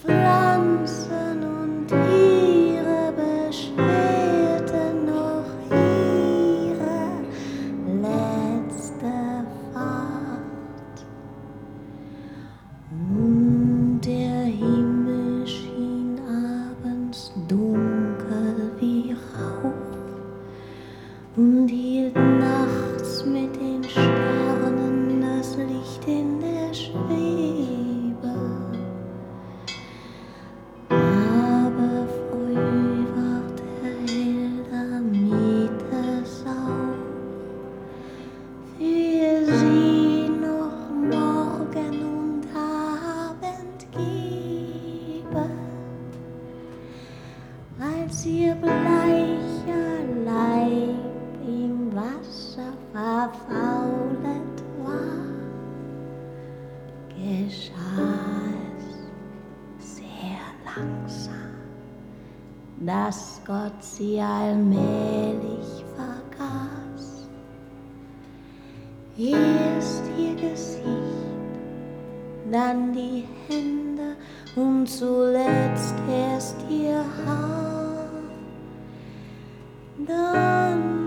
不知 ihr bleicher Leib im Wasser verfaulet war, geschah es sehr langsam, dass Gott sie allmählich vergaß. Erst ihr Gesicht, dann die Hände und zuletzt erst ihr Haar. 等。